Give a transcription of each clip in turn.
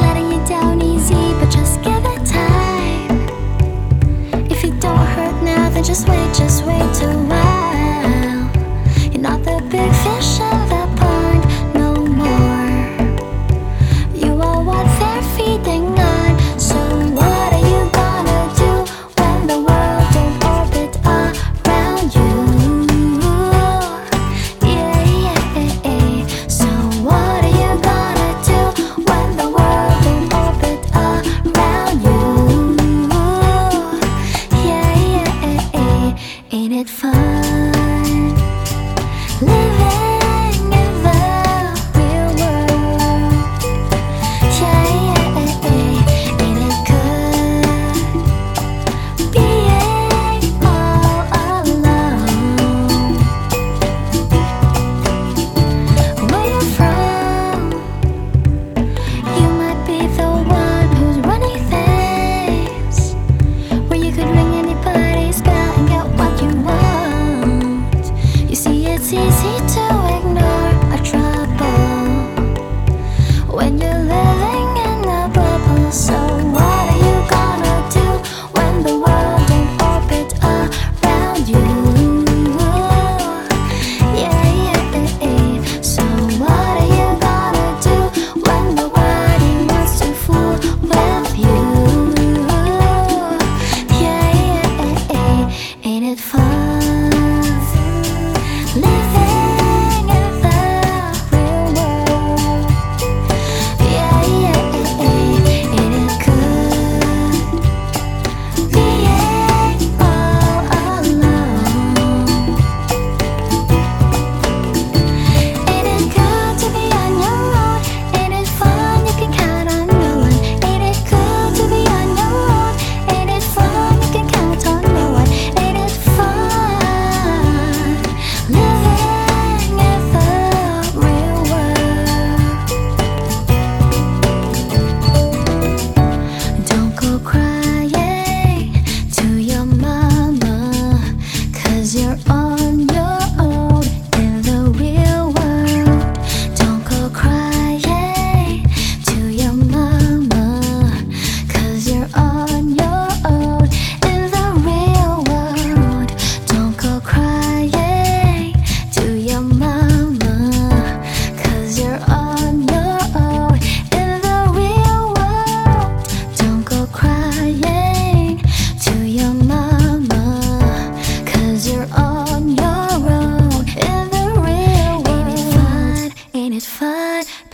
Letting you down easy, but just give it time. If you don't hurt now, then just wait, just wait. made it fun.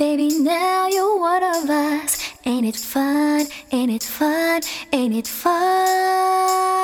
Baby, now you're one of us. Ain't it fun? Ain't it fun? Ain't it fun?